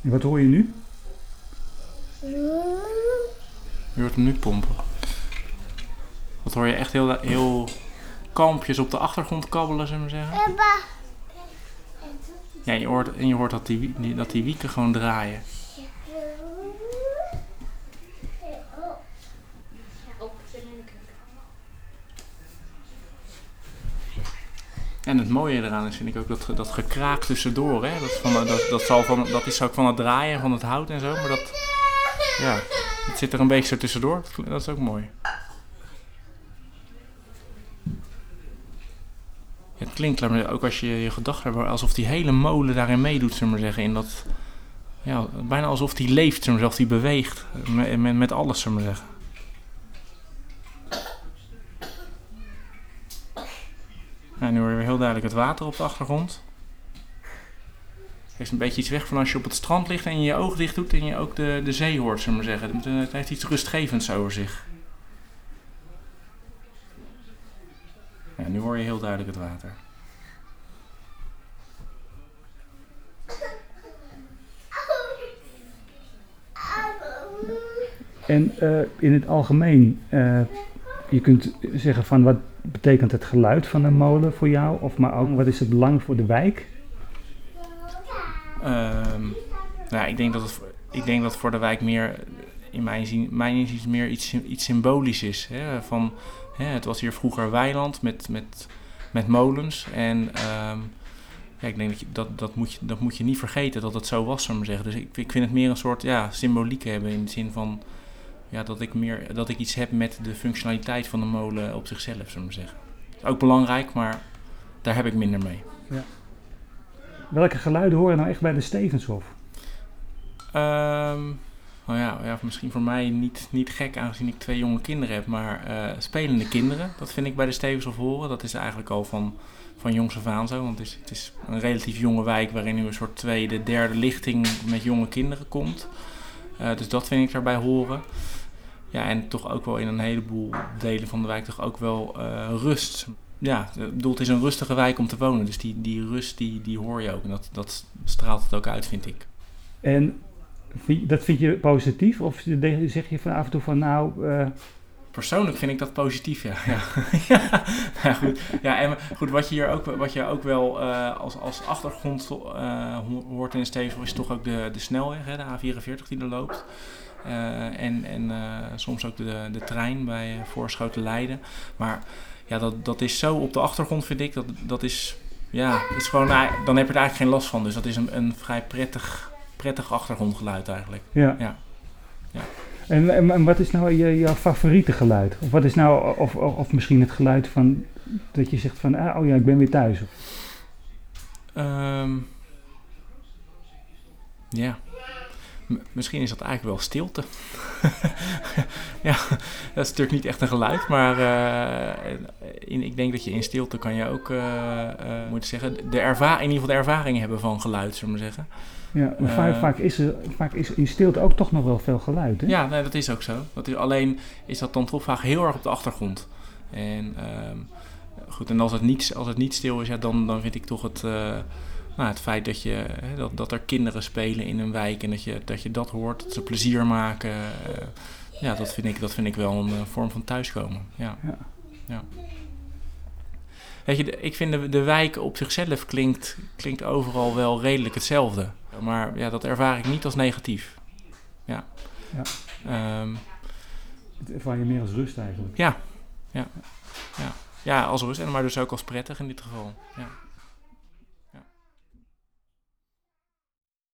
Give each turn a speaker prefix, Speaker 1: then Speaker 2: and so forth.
Speaker 1: Wat hoor je nu?
Speaker 2: Je hoort hem nu pompen. Wat hoor je echt heel, heel kalmpjes op de achtergrond kabbelen, zullen we zeggen? Ja, je hoort, en je hoort dat die, dat die wieken gewoon draaien. En het mooie eraan is, vind ik ook dat, dat gekraak tussendoor. Hè? Dat, van, dat, dat, zal van, dat is ook van het draaien van het hout en zo. Maar dat, ja, het zit er een beetje zo tussendoor. Dat is ook mooi. Het klinkt ook als je je gedachten hebt, alsof die hele molen daarin meedoet, zullen we zeggen. In dat, ja, bijna alsof die leeft, zullen of die beweegt. Met, met, alles, zullen we zeggen. Nou, nu hoor je heel duidelijk het water op de achtergrond. Het heeft een beetje iets weg van als je op het strand ligt en je je ogen dicht doet en je ook de, de zee hoort, zullen maar zeggen. Het, eh, het heeft iets rustgevends over zich. Ja, nu hoor je heel duidelijk het water.
Speaker 1: En eh, in het algemeen, eh, je kunt zeggen van wat betekent het geluid van een molen voor jou? Of maar ook wat is het belang voor de wijk?
Speaker 2: Ehm, nou, ik denk dat het, ik denk dat voor de wijk meer, in mijn zin, mijn inziens meer iets, iets symbolisch is. Hè? Van, hè, het was hier vroeger weiland met, met, met molens. En ehm, ja, ik denk dat, dat, dat, moet je, dat moet je niet vergeten dat het zo was, zou ik maar zeggen. Dus ik, ik vind het meer een soort ja, symboliek hebben in de zin van ja, dat, ik meer, dat ik iets heb met de functionaliteit van de molen op zichzelf, ik maar zeggen. Ook belangrijk, maar daar heb ik minder mee.
Speaker 1: Welke geluiden horen nou echt bij de Stevenshof?
Speaker 2: Ehm nou ja, ja, misschien voor mij niet, niet gek aangezien ik twee jonge kinderen heb, maar eh, spelende kinderen, dat vind ik bij de Stevenshof horen. Dat is eigenlijk al van, van jongs af aan zo, want het is, het is een relatief jonge wijk waarin nu een soort tweede, derde lichting met jonge kinderen komt. Eh, dus dat vind ik daarbij horen. Ja, en toch ook wel in een heleboel delen van de wijk toch ook wel eh, rust. Ja, ik bedoel, het is een rustige wijk om te wonen, dus die, die rust die, die hoor je ook. En dat, dat straalt het ook uit, vind ik.
Speaker 1: En dat vind je positief? Of zeg je van af en toe van nou, eh,
Speaker 2: Persoonlijk vind ik dat positief, ja. ja. ja. Nou goed. Ja, en goed, wat je hier ook, wat je ook wel eh, als, als achtergrond eh, ho- hoort in Stevel is toch ook de, de snelweg, hè, de A44 die er loopt. Eh, en en soms ook de, de trein bij Voorschoten Leiden. Maar ja, dat, dat is zo op de achtergrond, vind ik. Dat, dat is, ja, is gewoon, dan heb je er eigenlijk geen last van. Dus dat is een, een vrij prettig, prettig achtergrondgeluid eigenlijk.
Speaker 1: ja.
Speaker 2: Ja. Ja.
Speaker 1: En, en, wat is nou je, jouw favoriete geluid? Of wat is nou, of, of, misschien het geluid van dat je zegt van, ah, oh ja, ik ben weer thuis.
Speaker 2: Ehm, ja. Misschien is dat eigenlijk wel stilte. ja, dat is natuurlijk niet echt een geluid, maar eh, in, ik denk dat je in stilte kan je ook, eh, eh, moet zeggen, de erva in ieder geval de ervaring hebben van geluid, zullen we maar zeggen.
Speaker 1: Ja, maar vaak, vaak, is er, vaak is in stilte ook toch nog wel veel geluid, hè?
Speaker 2: Ja, nee, dat is ook zo. Dat is, alleen is dat dan toch vaak heel erg op de achtergrond. En ehm, goed, en als het niet, als het niet stil is, ja, dan, dan vind ik toch het, nou, het feit dat, je, hè, dat, dat er kinderen spelen in een wijk en dat je dat, je dat hoort, dat ze plezier maken. eh, ja, dat vind, ik, dat vind ik wel een eh, vorm van thuiskomen. Ja.
Speaker 1: Ja.
Speaker 2: Ja. Weet je, de- ik vind de, de wijk op zichzelf klinkt, klinkt overal wel redelijk hetzelfde. Maar ja, dat ervaar ik niet als negatief. Ja.
Speaker 1: Ja.
Speaker 2: Ehm,
Speaker 1: Het ervaar je meer als rust eigenlijk.
Speaker 2: ja, ja, ja. Ja, als rust, en maar dus ook als prettig in dit geval. Ja.